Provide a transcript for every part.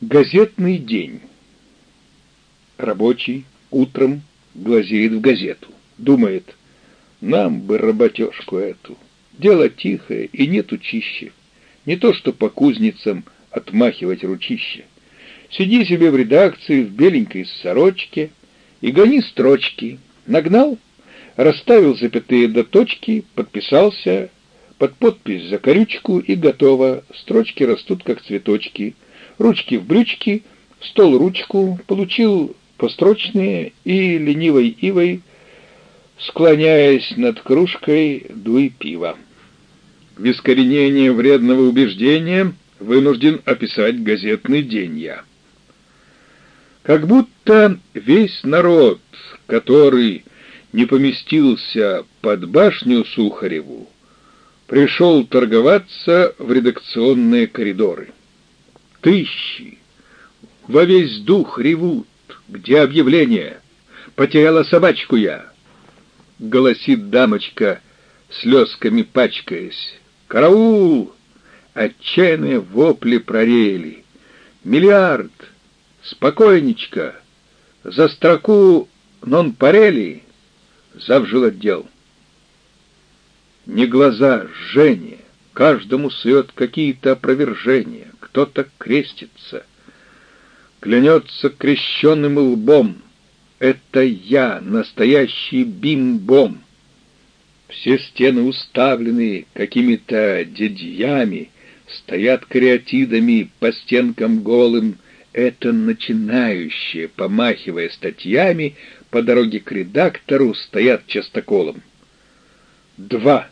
Газетный день. Рабочий утром глазеет в газету. Думает, нам бы работежку эту. Дело тихое и нет учища. Не то что по кузницам отмахивать ручище. Сиди себе в редакции в беленькой сорочке и гони строчки. Нагнал, расставил запятые до точки, подписался, под подпись за корючку и готово. Строчки растут, как цветочки — ручки в брючки, стол ручку, получил построчные и ленивой ивой, склоняясь над кружкой, дуй пива. В искоренение вредного убеждения вынужден описать газетный день я. Как будто весь народ, который не поместился под башню Сухареву, пришел торговаться в редакционные коридоры. Тысячи во весь дух ревут. Где объявление? Потеряла собачку я. Голосит дамочка, слезками пачкаясь. Караул! Отчаянные вопли прореяли. Миллиард! Спокойничка! За строку нон парели! Завжил отдел. Не глаза, жжение. Каждому сует какие-то опровержения кто-то крестится, клянется крещенным лбом. Это я, настоящий бим-бом. Все стены уставлены какими-то дядьями, стоят кариатидами по стенкам голым. Это начинающие, помахивая статьями, по дороге к редактору стоят частоколом. Два.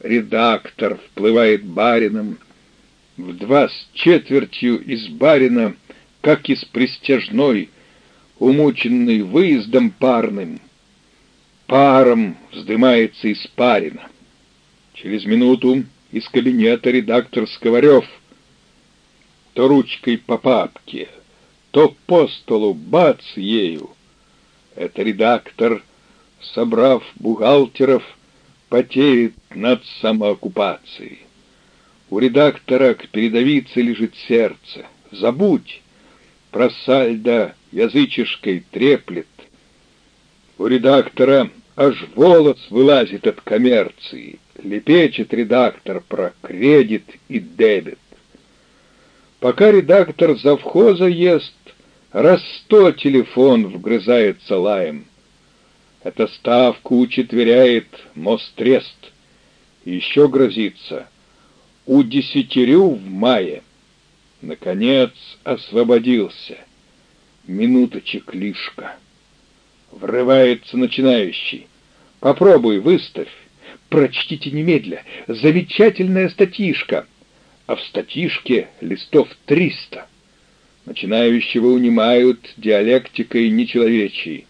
Редактор вплывает барином, в два с четвертью из барина, как из пристяжной, умученный выездом парным. Паром вздымается из парина. Через минуту из кабинета редактор Сковорев то ручкой по папке, то по столу бац ею. Это редактор, собрав бухгалтеров, потерит над самооккупацией. У редактора к передовице лежит сердце. Забудь, про сальдо язычишкой треплет. У редактора аж волос вылазит от коммерции. Лепечет редактор про кредит и дебет. Пока редактор завхоза ест, раз сто телефон вгрызается лаем. Эта ставку учетверяет Мострест. Еще грозится — удесятерю в мае. Наконец освободился. Минуточек лишка. Врывается начинающий. Попробуй, выставь. Прочтите немедля. Замечательная статишка. А в статишке листов триста. Начинающего унимают диалектикой нечеловечьей.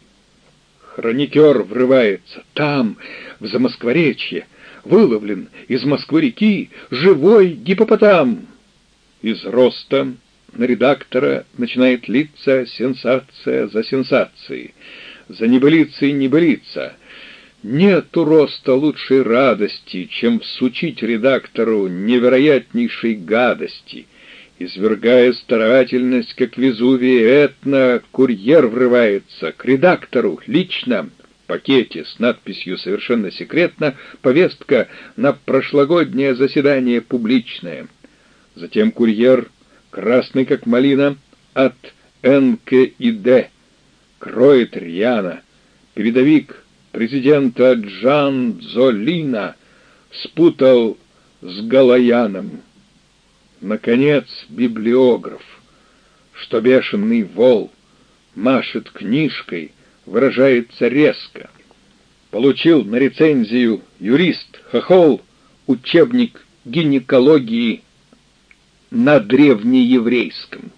Хроникер врывается. Там, в Замоскворечье, выловлен из Москвы-реки живой гипопотам. Из роста на редактора начинает литься сенсация за сенсацией, за небылицей небылица. Нету роста лучшей радости, чем всучить редактору невероятнейшей гадости. Извергая старательность, как Везувий, этно, курьер врывается к редактору лично, пакете с надписью «Совершенно секретно» повестка на прошлогоднее заседание публичное. Затем курьер, красный как малина, от НКИД, кроет рьяно. Передовик президента Джан Золина спутал с Галаяном. Наконец, библиограф, что бешеный вол машет книжкой — выражается резко. Получил на рецензию юрист Хохол учебник гинекологии на древнееврейском.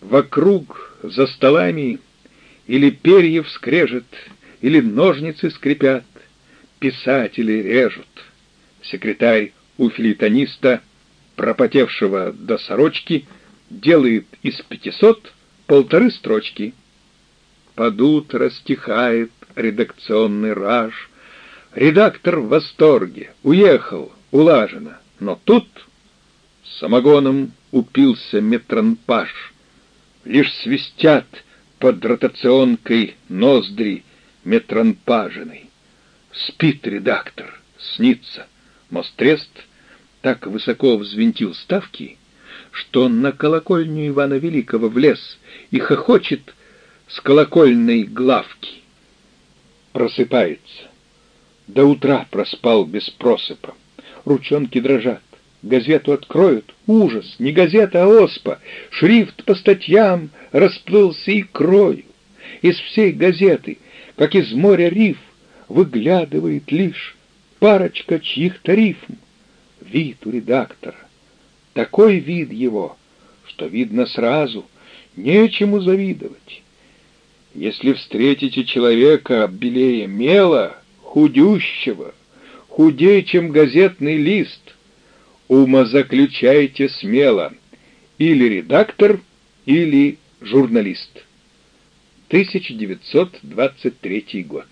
Вокруг за столами или перьев скрежет, или ножницы скрипят, писатели режут. Секретарь у филитониста, пропотевшего до сорочки, делает из пятисот полторы строчки — под утро стихает редакционный раж. Редактор в восторге. Уехал, улажено. Но тут самогоном упился метронпаш. Лишь свистят под ротационкой ноздри метронпажиной. Спит редактор, снится. Мострест так высоко взвинтил ставки, что на колокольню Ивана Великого влез и хохочет с колокольной главки. Просыпается. До утра проспал без просыпа. Ручонки дрожат. Газету откроют. Ужас! Не газета, а оспа. Шрифт по статьям расплылся икрою. Из всей газеты, как из моря риф, выглядывает лишь парочка чьих-то рифм. Вид у редактора. Такой вид его, что видно сразу, нечему завидовать. Если встретите человека белее мела, худющего, худее, чем газетный лист, умозаключайте смело, или редактор, или журналист. 1923 год.